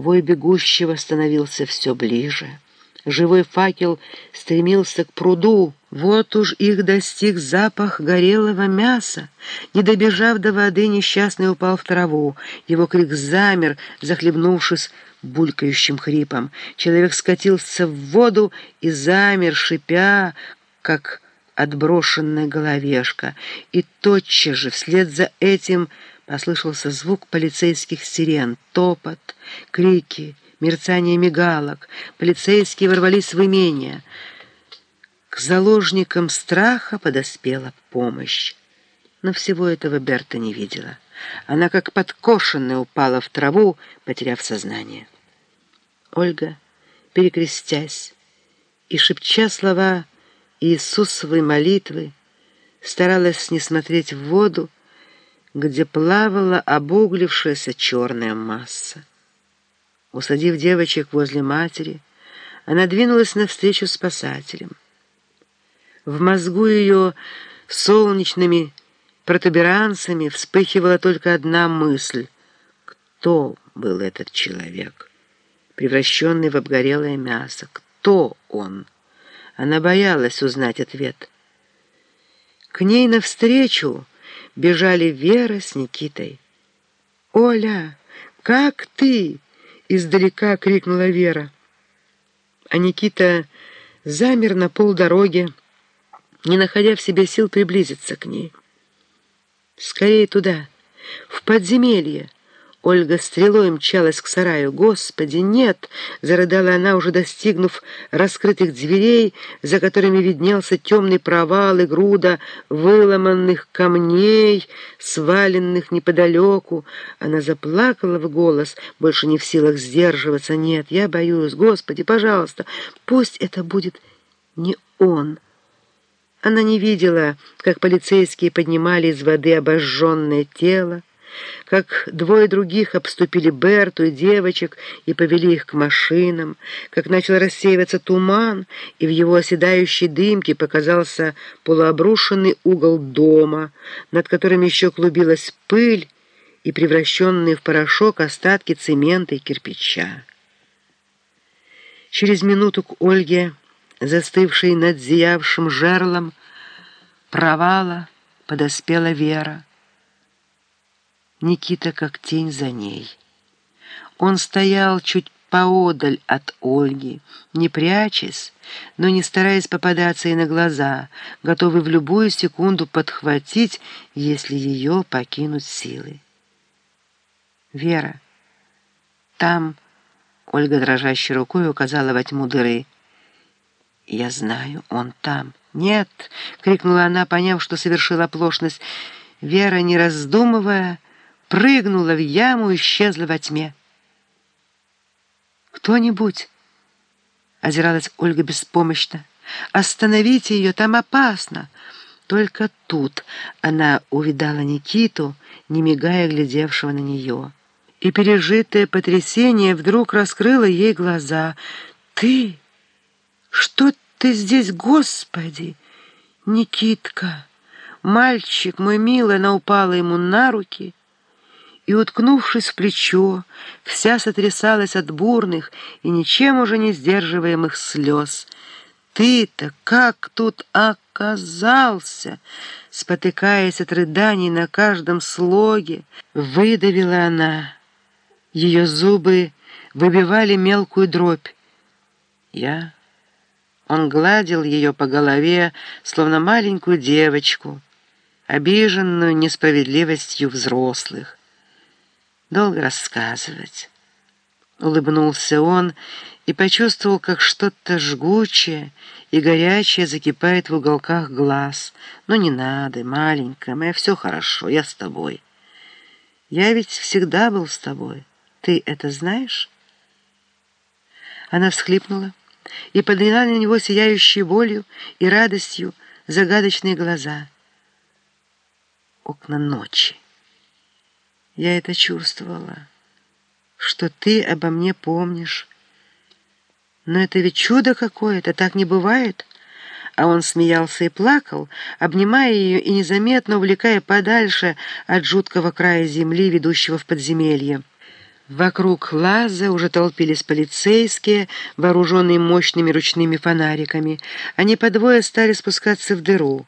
Вой бегущего становился все ближе. Живой факел стремился к пруду. Вот уж их достиг запах горелого мяса. Не добежав до воды, несчастный упал в траву. Его крик замер, захлебнувшись булькающим хрипом. Человек скатился в воду и замер, шипя, как отброшенная головешка. И тотчас же, вслед за этим, послышался звук полицейских сирен, топот, крики, мерцание мигалок. Полицейские ворвались в имение. К заложникам страха подоспела помощь. Но всего этого Берта не видела. Она, как подкошенная, упала в траву, потеряв сознание. Ольга, перекрестясь и шепча слова Иисусовой молитвы, старалась не смотреть в воду, где плавала обуглившаяся черная масса. Усадив девочек возле матери, она двинулась навстречу спасателям. В мозгу ее солнечными протуберанцами вспыхивала только одна мысль — кто был этот человек, превращенный в обгорелое мясо? Кто он? Она боялась узнать ответ. К ней навстречу бежали Вера с Никитой. «Оля, как ты?» — издалека крикнула Вера. А Никита замер на полдороги, не находя в себе сил приблизиться к ней. «Скорее туда, в подземелье!» Ольга стрелой мчалась к сараю. «Господи, нет!» — зарыдала она, уже достигнув раскрытых дверей, за которыми виднелся темный провал и груда выломанных камней, сваленных неподалеку. Она заплакала в голос, больше не в силах сдерживаться. «Нет, я боюсь. Господи, пожалуйста, пусть это будет не он». Она не видела, как полицейские поднимали из воды обожженное тело, как двое других обступили Берту и девочек и повели их к машинам, как начал рассеиваться туман, и в его оседающей дымке показался полуобрушенный угол дома, над которым еще клубилась пыль и превращенные в порошок остатки цемента и кирпича. Через минуту к Ольге, застывшей над зиявшим жерлом, провала подоспела Вера. Никита как тень за ней. Он стоял чуть поодаль от Ольги, не прячась, но не стараясь попадаться ей на глаза, готовый в любую секунду подхватить, если ее покинут силы. «Вера, там...» — Ольга дрожащей рукой указала во тьму дыры. «Я знаю, он там». «Нет!» — крикнула она, поняв, что совершила оплошность. Вера, не раздумывая, — прыгнула в яму и исчезла во тьме. «Кто-нибудь?» — озиралась Ольга беспомощно. «Остановите ее, там опасно!» Только тут она увидала Никиту, не мигая глядевшего на нее. И пережитое потрясение вдруг раскрыло ей глаза. «Ты? Что ты здесь, Господи?» «Никитка!» Мальчик мой милый, она упала ему на руки — и, уткнувшись в плечо, вся сотрясалась от бурных и ничем уже не сдерживаемых слез. «Ты-то как тут оказался?» Спотыкаясь от рыданий на каждом слоге, выдавила она. Ее зубы выбивали мелкую дробь. «Я...» Он гладил ее по голове, словно маленькую девочку, обиженную несправедливостью взрослых долго рассказывать. Улыбнулся он и почувствовал, как что-то жгучее и горячее закипает в уголках глаз. «Ну не надо, маленькая моя, все хорошо, я с тобой. Я ведь всегда был с тобой. Ты это знаешь?» Она всхлипнула и подняла на него сияющие болью и радостью загадочные глаза. Окна ночи. Я это чувствовала, что ты обо мне помнишь. Но это ведь чудо какое-то, так не бывает. А он смеялся и плакал, обнимая ее и незаметно увлекая подальше от жуткого края земли, ведущего в подземелье. Вокруг лаза уже толпились полицейские, вооруженные мощными ручными фонариками. Они по двое стали спускаться в дыру.